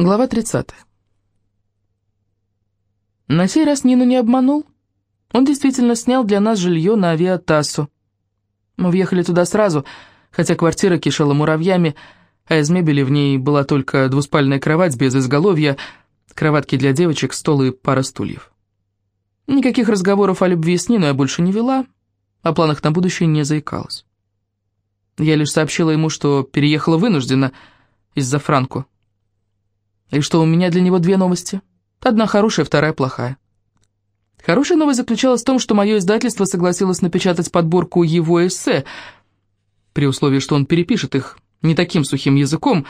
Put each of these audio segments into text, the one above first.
Глава 30. На сей раз Нину не обманул. Он действительно снял для нас жилье на авиатассу. Мы въехали туда сразу, хотя квартира кишела муравьями, а из мебели в ней была только двуспальная кровать без изголовья, кроватки для девочек, стол и пара стульев. Никаких разговоров о любви с Ниной я больше не вела, о планах на будущее не заикалась. Я лишь сообщила ему, что переехала вынуждена из-за Франко. И что у меня для него две новости. Одна хорошая, вторая плохая. Хорошая новость заключалась в том, что мое издательство согласилось напечатать подборку его эссе, при условии, что он перепишет их не таким сухим языком.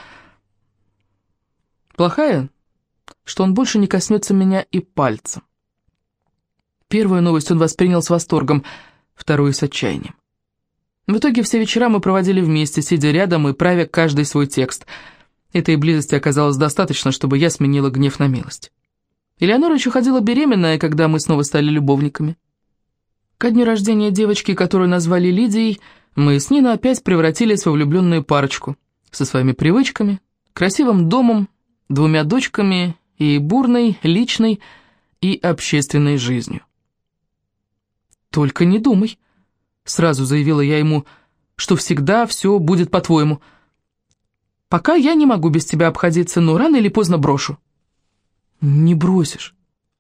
Плохая, что он больше не коснется меня и пальцем. Первую новость он воспринял с восторгом, вторую с отчаянием. В итоге все вечера мы проводили вместе, сидя рядом и правя каждый свой текст — Этой близости оказалось достаточно, чтобы я сменила гнев на милость. Элеонора еще ходила беременная, когда мы снова стали любовниками. Ко дню рождения девочки, которую назвали Лидией, мы с Ниной опять превратились во влюбленную парочку. Со своими привычками, красивым домом, двумя дочками и бурной, личной и общественной жизнью. «Только не думай», — сразу заявила я ему, — «что всегда все будет по-твоему». Пока я не могу без тебя обходиться, но рано или поздно брошу». «Не бросишь.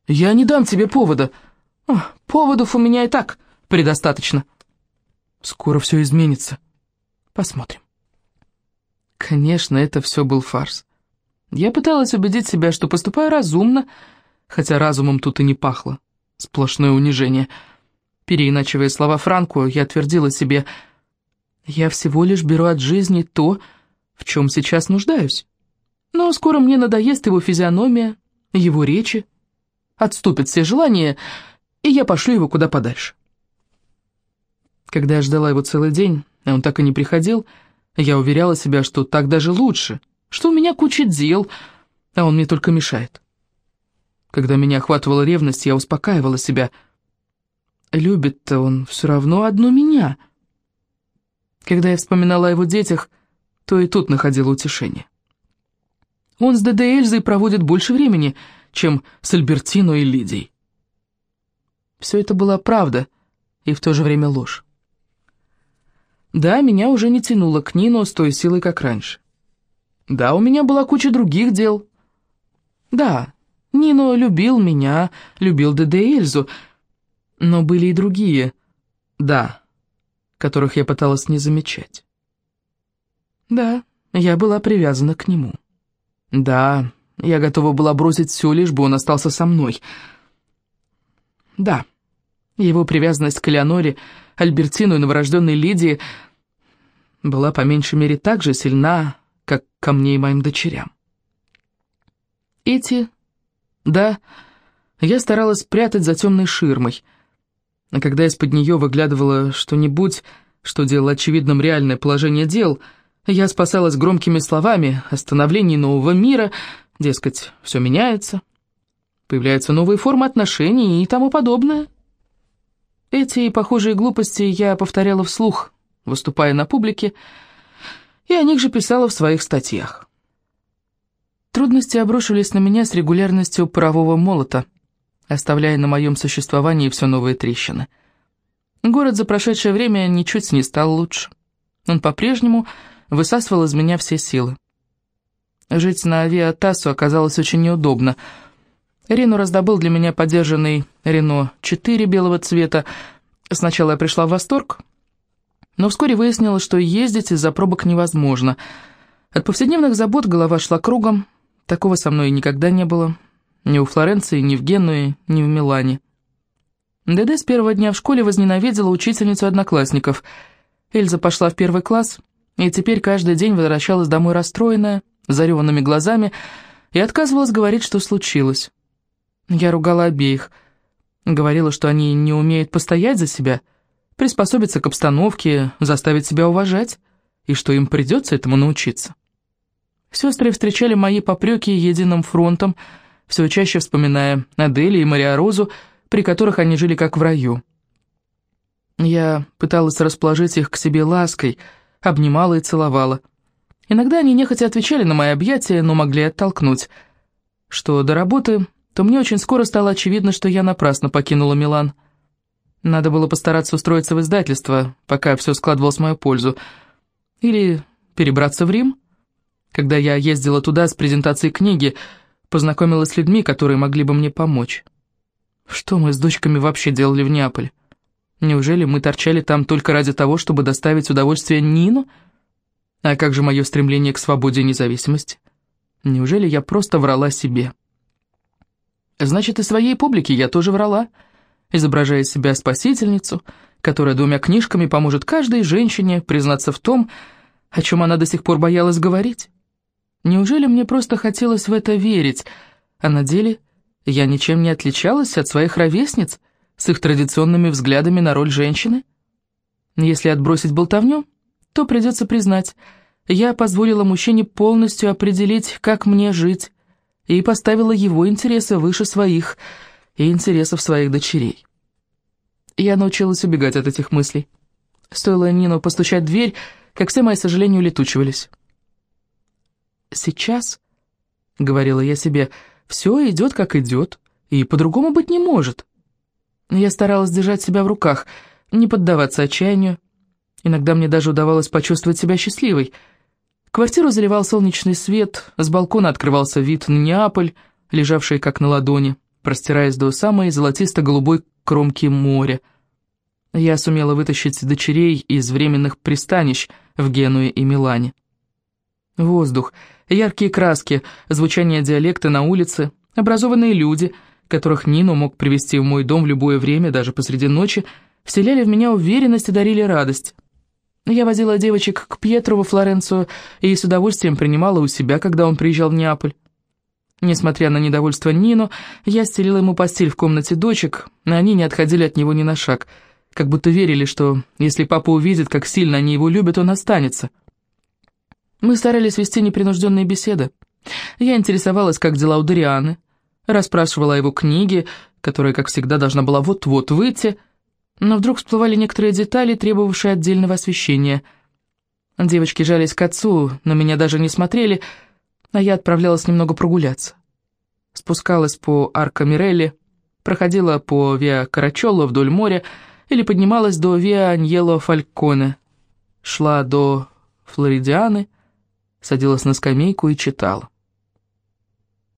Я не дам тебе повода. О, поводов у меня и так предостаточно. Скоро все изменится. Посмотрим». Конечно, это все был фарс. Я пыталась убедить себя, что поступаю разумно, хотя разумом тут и не пахло. Сплошное унижение. Переиначивая слова Франку, я твердила себе, «Я всего лишь беру от жизни то, что...» в чем сейчас нуждаюсь. Но скоро мне надоест его физиономия, его речи, отступят все желания, и я пошлю его куда подальше. Когда я ждала его целый день, а он так и не приходил, я уверяла себя, что так даже лучше, что у меня куча дел, а он мне только мешает. Когда меня охватывала ревность, я успокаивала себя. Любит-то он все равно одну меня. Когда я вспоминала о его детях, то и тут находила утешение. Он с ДД Эльзой проводит больше времени, чем с Альбертино и Лидией. Все это была правда и в то же время ложь. Да, меня уже не тянуло к Нино с той силой, как раньше. Да, у меня была куча других дел. Да, Нино любил меня, любил ДД Эльзу, но были и другие «да», которых я пыталась не замечать. Да, я была привязана к нему. Да, я готова была бросить все, лишь бы он остался со мной. Да, его привязанность к Леоноре, Альбертину и новорожденной Лидии была по меньшей мере так же сильна, как ко мне и моим дочерям. Эти, да, я старалась прятать за темной ширмой, а когда из-под нее выглядывало что-нибудь, что делало очевидным реальное положение дел — я спасалась громкими словами о нового мира, дескать, все меняется, появляются новые формы отношений и тому подобное. Эти и похожие глупости я повторяла вслух, выступая на публике, и о них же писала в своих статьях. Трудности обрушились на меня с регулярностью парового молота, оставляя на моем существовании все новые трещины. Город за прошедшее время ничуть не стал лучше. Он по-прежнему высасывал из меня все силы. Жить на авиатассу оказалось очень неудобно. Рено раздобыл для меня подержанный Рено 4 белого цвета. Сначала я пришла в восторг, но вскоре выяснилось, что ездить из-за пробок невозможно. От повседневных забот голова шла кругом, такого со мной никогда не было. Ни у Флоренции, ни в Генуе, ни в Милане. ДД с первого дня в школе возненавидела учительницу одноклассников. Эльза пошла в первый класс, и теперь каждый день возвращалась домой расстроенная, зареванными глазами, и отказывалась говорить, что случилось. Я ругала обеих, говорила, что они не умеют постоять за себя, приспособиться к обстановке, заставить себя уважать, и что им придется этому научиться. Сестры встречали мои попреки единым фронтом, все чаще вспоминая Адели и Мария Розу, при которых они жили как в раю. Я пыталась расположить их к себе лаской — обнимала и целовала. Иногда они нехотя отвечали на мои объятия, но могли оттолкнуть. Что до работы, то мне очень скоро стало очевидно, что я напрасно покинула Милан. Надо было постараться устроиться в издательство, пока все складывалось в мою пользу. Или перебраться в Рим. Когда я ездила туда с презентацией книги, познакомилась с людьми, которые могли бы мне помочь. Что мы с дочками вообще делали в Неаполе? Неужели мы торчали там только ради того, чтобы доставить удовольствие Нину? А как же мое стремление к свободе и независимости? Неужели я просто врала себе? Значит, и своей публике я тоже врала, изображая себя спасительницу, которая двумя книжками поможет каждой женщине признаться в том, о чем она до сих пор боялась говорить. Неужели мне просто хотелось в это верить, а на деле я ничем не отличалась от своих ровесниц, с их традиционными взглядами на роль женщины? Если отбросить болтовню, то придется признать, я позволила мужчине полностью определить, как мне жить, и поставила его интересы выше своих и интересов своих дочерей. Я научилась убегать от этих мыслей. Стоило Нину постучать в дверь, как все мои сожаления улетучивались. «Сейчас», — говорила я себе, — «все идет, как идет, и по-другому быть не может». Я старалась держать себя в руках, не поддаваться отчаянию. Иногда мне даже удавалось почувствовать себя счастливой. Квартиру заливал солнечный свет, с балкона открывался вид на Неаполь, лежавший как на ладони, простираясь до самой золотисто-голубой кромки моря. Я сумела вытащить дочерей из временных пристанищ в Генуе и Милане. Воздух, яркие краски, звучание диалекта на улице, образованные люди — которых Нину мог привести в мой дом в любое время, даже посреди ночи, вселяли в меня уверенность и дарили радость. Я возила девочек к Пьетру во Флоренцию и с удовольствием принимала у себя, когда он приезжал в Неаполь. Несмотря на недовольство Нину, я стелила ему постель в комнате дочек, но они не отходили от него ни на шаг, как будто верили, что если папа увидит, как сильно они его любят, он останется. Мы старались вести непринужденные беседы. Я интересовалась, как дела у Дарианы, расспрашивала о его книге, которая, как всегда, должна была вот-вот выйти, но вдруг всплывали некоторые детали, требовавшие отдельного освещения. Девочки жались к отцу, но меня даже не смотрели, а я отправлялась немного прогуляться. Спускалась по Арко Мирелли, проходила по Виа Карачоло вдоль моря или поднималась до Виа Аньело Фальконе, шла до Флоридианы, садилась на скамейку и читала.